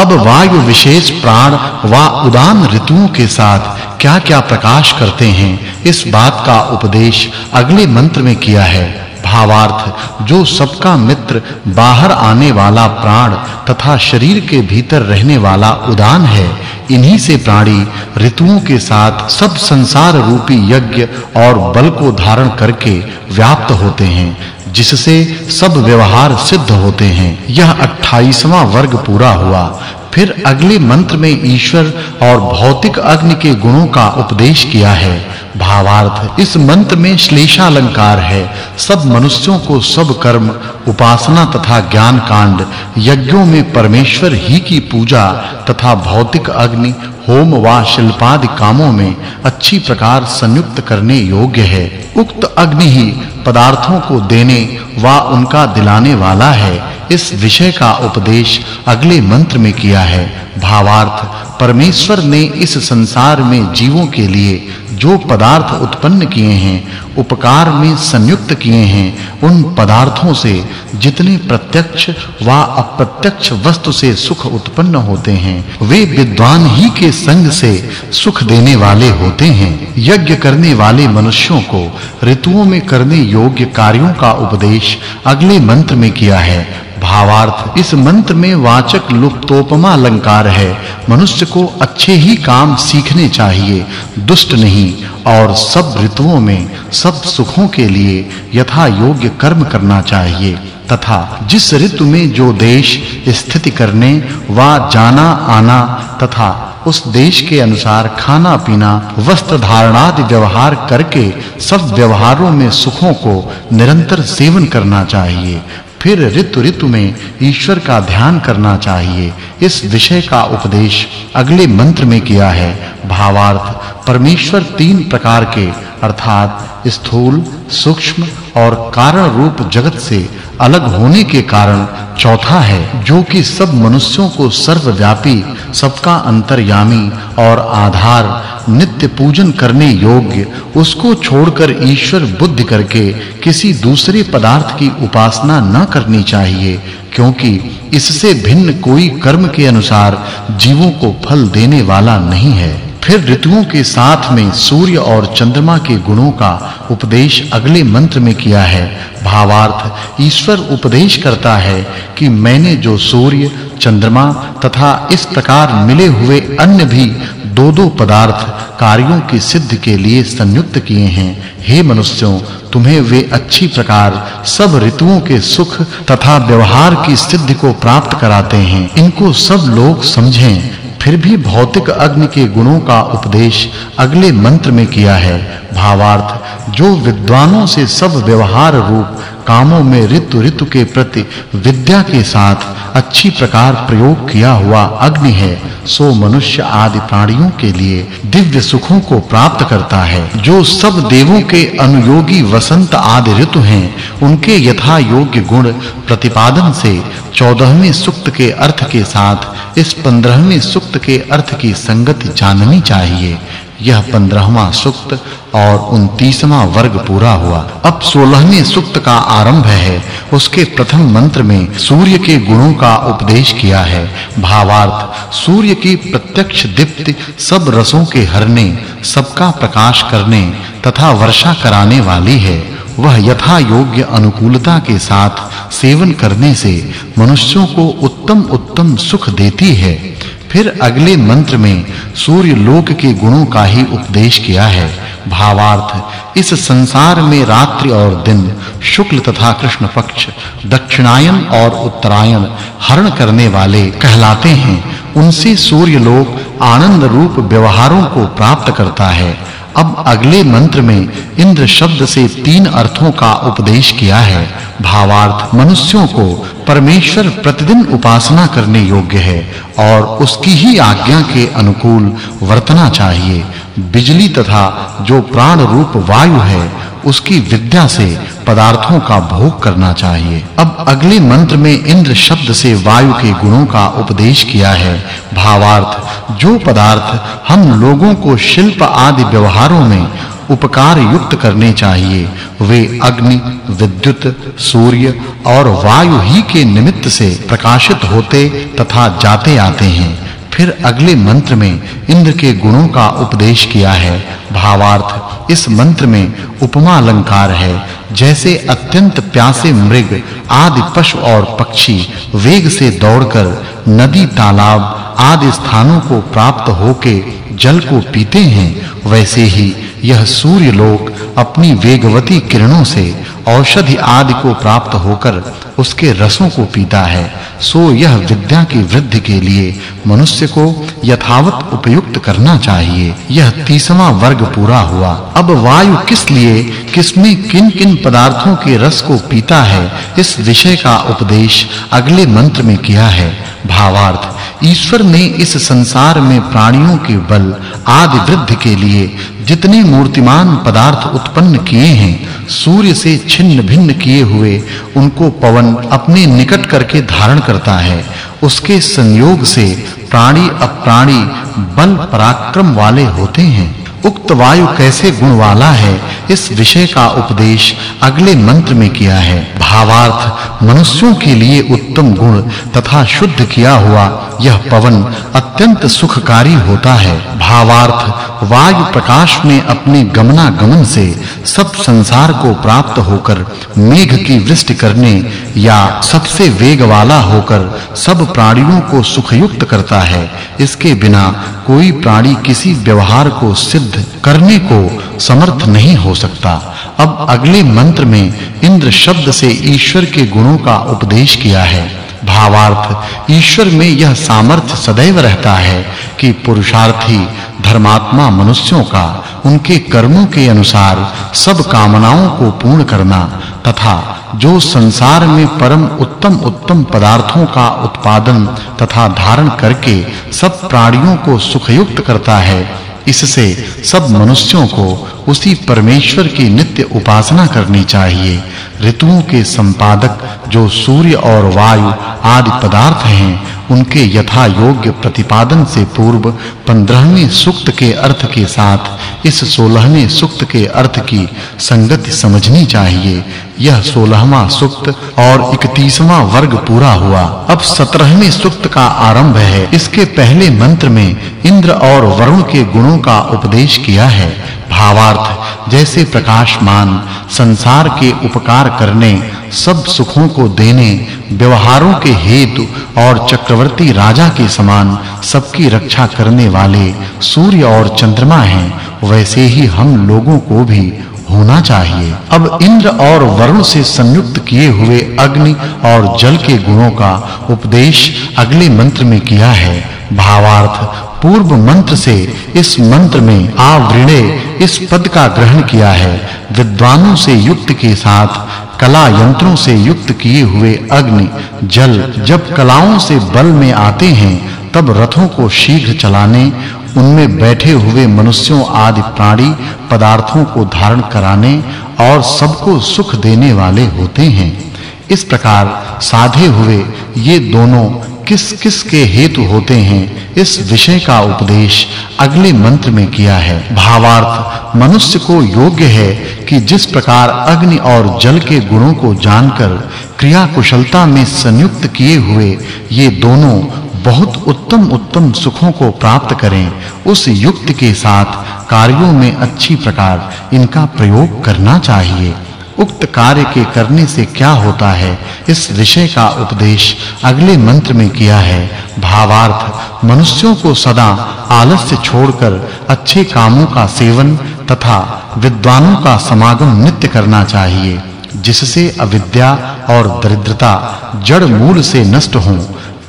अब वायु विशेष प्राण व उदान ऋतुओं के साथ क्या-क्या प्रकाश करते हैं, इस बात का उपदेश अगले मंत्र में किया है। भावार्थ, जो सबका मित्र बाहर आने वाला प्राण तथा शरीर के भीतर रहने वाला उदान है, इन्हीं से प्राणी ऋतुओं के साथ सब संसार रूपी यज्ञ और बल को धारण करके व्याप्त होते हैं। जिससे सब व्यवहार सिद्ध होते हैं। यह 28वां वर्ग पूरा हुआ। फिर अगले मंत्र में ईश्वर और भौतिक अग्नि के गुणों का उपदेश किया है। भावार्थ। इस मंत्र में श्लेषा अलंकार है। सब मनुष्यों को सब कर्म, उपासना तथा ज्ञान कांड यज्ञों में परमेश्वर ही की पूजा तथा भौतिक अग्नि, होम व शिल्पादि कामों में अच्छी प्रकार संयुक्त करने योग्य है। उक्त अग्नि ही पदार्थों को देने व उनका दिलाने वाला है। इस विषय का उपदेश अगले मंत्र में किया है। भावार्थ, परमेश्वर ने इस संसार में जीवों के लिए जो पदार्थ उत्पन्न किए हैं, उपकार में संयुक्त किए हैं, उन पदार्थों से जितने प्रत्यक्ष व अप्रत्यक्ष वस्तु से सुख उत्पन्न होते हैं, वे विद्वान ही के संग से सुख देने वाले होते हैं। यज्ञ करने वाले मनुष्यों को ऋतुओं में करने योग्य कार्यों का उपदेश अगले मंत्र में किया है। भावार्थ। इस मंत्र में वाचक् लुप्तोपमा अलंकार है। मनुष्य को अच्छे ही काम सीखने चाहिए, दुष्ट नहीं, और सब ऋतुओं में, सब सुखों के लिए यथा योग्य कर्म करना चाहिए, तथा जिस ऋतु में जो देश स्थिति करने व जाना, आना, तथा उस देश के अनुसार खाना, पीना, वस्त्र धारणादि व्यवहार करके सब व्यवहारों में सुखों को निरंतर सेवन करना चाहिए फिर ऋतु ऋतु में ईश्वर का ध्यान करना चाहिए। इस विषय का उपदेश अगले मंत्र में किया है। भावार्थ, परमेश्वर तीन प्रकार के, अर्थात स्थूल, सूक्ष्म और कारण रूप जगत से अलग होने के कारण चौथा है, जो कि सब मनुष्यों को सर्वव्यापी, सबका अंतर्यामी और आधार, नित्य पूजन करने योग्य, उसको छोड़कर ईश्वर बुद्धि करके किसी दूसरे पदार्थ की उपासना न करनी चाहिए, क्योंकि इससे भिन्न कोई कर्म के अनुसार जीवों को फल देने वाला नहीं है। फिर ऋतुओं के साथ में सूर्य और चंद्रमा के गुणों का उपदेश अगले मंत्र में किया है। भावार्थ, ईश्वर उपदेश करता है कि मैंने जो सूर्य, चंद्रमा तथा इस प्रकार मिले हुए अन्य भी दो-दो पदार्थ कार्यों की सिद्ध के लिए संयुक्त किए हैं। हे मनुष्यों, तुम्हें वे अच्छी प्रकार सब ऋतुओं के सुख तथा व्यवहार की सिद्धि को प्राप्त कराते हैं। इनको सब लोग समझें। फिर भी भौतिक अग्नि के गुणों का उपदेश अगले मंत्र में किया है। भावार्थ, जो विद्वानों से सब व्यवहार रूप, कामों में ऋतु ऋतु के प्रति विद्या के साथ अच्छी प्रकार प्रयोग किया हुआ अग्नि है, सो मनुष्य आदि प्राणियों के लिए दिव्य सुखों को प्राप्त करता है। जो सब देवों के अनुयोगी वसंत आदि ऋतु हैं, उनके यथा योग्य गुण प्रतिपादन से 14वें सूक्त के अर्थ के साथ इस 15वें सूक्त के अर्थ की संगति जाननी चाहिए। यह 15वां सूक्त और 29वां वर्ग पूरा हुआ। अब 16वें सूक्त का आरंभ है। उसके प्रथम मंत्र में सूर्य के गुणों का उपदेश किया है। भावार्थ, सूर्य की प्रत्यक्ष दीप्ति सब रसों के हरने, सबका प्रकाश करने तथा वर्षा कराने वाली है। वह यथा योग्य अनुकूलता के साथ सेवन करने से मनुष्यों को उत्तम उत्तम सुख देती है। फिर अगले मंत्र में सूर्य लोक के गुणों का ही उपदेश किया है। भावार्थ, इस संसार में रात्रि और दिन, शुक्ल तथा कृष्ण पक्ष, दक्षिणायन और उत्तरायण, हरण करने वाले कहलाते हैं। उनसे सूर्य लोक आनंद रूप व्यवहारों को प्राप्त करता है। अब अगले मंत्र में इंद्र शब्द से तीन अर्थों का उपदेश किया है। भावार्थ मनुष्यों को परमेश्वर प्रतिदिन उपासना करने योग्य है और उसकी ही आज्ञा के अनुकूल वर्तना चाहिए। बिजली तथा जो प्राण रूप वायु है, उसकी विद्या से पदार्थों का भोग करना चाहिए। अब अगले मंत्र में इंद्र शब्द से वायु के गुणों का उपदेश किया है। भावार्थ, जो पदार्थ हम लोगों को शिल्प आदि व्यवहारों में उपकार युक्त करने चाहिए। वे अग्नि, विद्युत, सूर्य और वायु ही के निमित्त से प्रकाशित होते तथा जाते आते हैं। फिर अगले मंत्र में इंद्र के गुणों का उपदेश किया है। भावार्थ, इस मंत्र में उपमा अलंकार है। जैसे अत्यंत प्यासे मृग, आदि पशु और पक्षी वेग से दौड़कर नदी, तालाब आदि स्थानों को प्राप्त होके जल को पीते हैं, वैसे ही यह सूर्य लोक अपनी वेगवती किरणों से औषधि आदि को प्राप्त होकर उसके रसों को पीता है, सो यह विद्या की वृद्धि के लिए मनुष्य को यथावत उपयुक्त करना चाहिए। यह तीसवा वर्ग पूरा हुआ। अब वायु किस लिए, किसमें किन-किन पदार्थों के रस को पीता है, इस विषय का उपदेश अगले मंत्र में किया है। भावार्थ, ईश्वर ने इस संसार में प्राणियों के बल आदि वृद्धि के लिए जितने मूर्तिमान पदार्थ उत्पन्न किए हैं, सूर्य से छिन्न भिन्न किए हुए, उनको पवन अपने निकट करके धारण करता है। उसके संयोग से प्राणी अप्राणी बल पराक्रम वाले होते हैं। उक्त वायु कैसे गुण वाला है, इस विषय का उपदेश अगले मंत्र में किया है। भावार्थ, मनुष्यों के लिए उत्तम गुण तथा शुद्ध किया हुआ, यह पवन अत्यंत सुखकारी होता है। भावार्थ वायु प्रकाश में अपने गमनागमन से सब संसार को प्राप्त होकर मेघ की वृष्टि करने या सबसे वेग वाला होकर सब प्राणियों को सुखयुक्त करता है, इसके बिना कोई प्राणी किसी व्यवहार को सिद्ध करने को समर्थ नहीं हो सकता। अब अगले मंत्र में इंद्र शब्द से ईश्वर के गुणों का उपदेश किया है। भावार्थ। ईश्वर में यह सामर्थ्य सदैव रहता है कि पुरुषार्थी, धर्मात्मा मनुष्यों का, उनके कर्मों के अनुसार सब कामनाओं को पूर्ण करना तथा जो संसार में परम उत्तम उत्तम पदार्थों का उत्पादन तथा धारण करके सब प्राणियों को सुखयुक्त करता है, इससे सब मनुष्यों को उसी परमेश्वर की नित्य उपासना करनी चाहिए। ऋतुओं के संपादक जो सूर्य और वायु आदि पदार्थ हैं, उनके यथा योग्य प्रतिपादन से पूर्व 15वें सूक्त के अर्थ के साथ इस 16वें सूक्त के अर्थ की संगति समझनी चाहिए। यह 16वां सूक्त और 31वां वर्ग पूरा हुआ। अब 17वें सूक्त का आरंभ है। इसके पहले मंत्र में इंद्र और वरुण के गुणों का उपदेश किया है। भावार्थ, जैसे प्रकाशमान, संसार के उपकार करने, सब सुखों को देने, व्यवहारों के हेतु और चक्रवर्ती राजा के समान सबकी रक्षा करने वाले सूर्य और चंद्रमा हैं, वैसे ही हम लोगों को भी होना चाहिए। अब इंद्र और वरुण से संयुक्त किए हुए अग्नि और जल के गुणों का उपदेश अगले मंत्र में किया है। भावार्थ पूर्व मंत्र से इस मंत्र में आवृणे इस पद का ग्रहण किया है। विद्वानों से युक्त के साथ, कला यंत्रों से युक्त किए हुए अग्नि, जल जब कलाओं से बल में आते हैं, तब रथों को शीघ्र चलाने, उनमें बैठे हुए मनुष्यों आदि प्राणी पदार्थों को धारण कराने और सबको सुख देने वाले होते हैं। इस प्रकार साधे हुए ये दोनों किस-किस के हेतु होते हैं, इस विषय का उपदेश अगले मंत्र में किया है। भावार्थ, मनुष्य को योग्य है कि जिस प्रकार अग्नि और जल के गुणों को जानकर क्रिया कुशलता में संयुक्त किए हुए ये दोनों बहुत उत्तम उत्तम सुखों को प्राप्त करें, उस युक्त के साथ कार्यों में अच्छी प्रकार इनका प्रयोग करना चाहिए। उक्त कार्य के करने से क्या होता है? इस विषय का उपदेश अगले मंत्र में किया है। भावार्थ, मनुष्यों को सदा आलस्य छोड़कर अच्छे कामों का सेवन तथा विद्वानों का समागम नित्य करना चाहिए, जिससे अविद्या और दरिद्रता जड़ मूल से नष्ट हों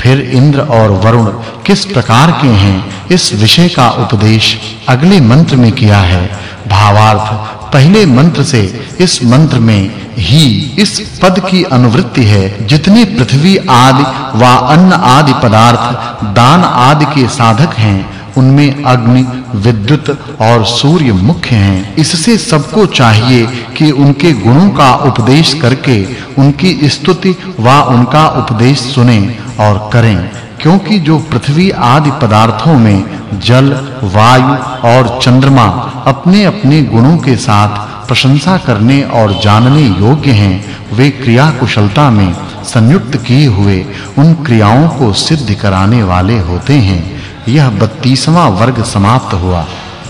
फिर इंद्र और वरुण किस प्रकार के हैं, इस विषय का उपदेश अगले मंत्र में किया है। भावार्थ, पहले मंत्र से इस मंत्र में ही इस पद की अनुवृत्ति है। जितने पृथ्वी आदि व अन्न आदि पदार्थ, दान आदि के साधक हैं, उनमें अग्नि, विद्युत और सूर्य मुख्य हैं। इससे सबको चाहिए कि उनके गुणों का उपदेश करके उनकी स्तुति व उनका उपदेश सुने। और करें, क्योंकि जो पृथ्वी आदि पदार्थों में जल, वायु और चंद्रमा अपने-अपने गुणों के साथ प्रशंसा करने और जानने योग्य हैं, वे क्रिया कुशलता में संयुक्त किए हुए उन क्रियाओं को सिद्ध कराने वाले होते हैं। यह 32वां वर्ग समाप्त हुआ।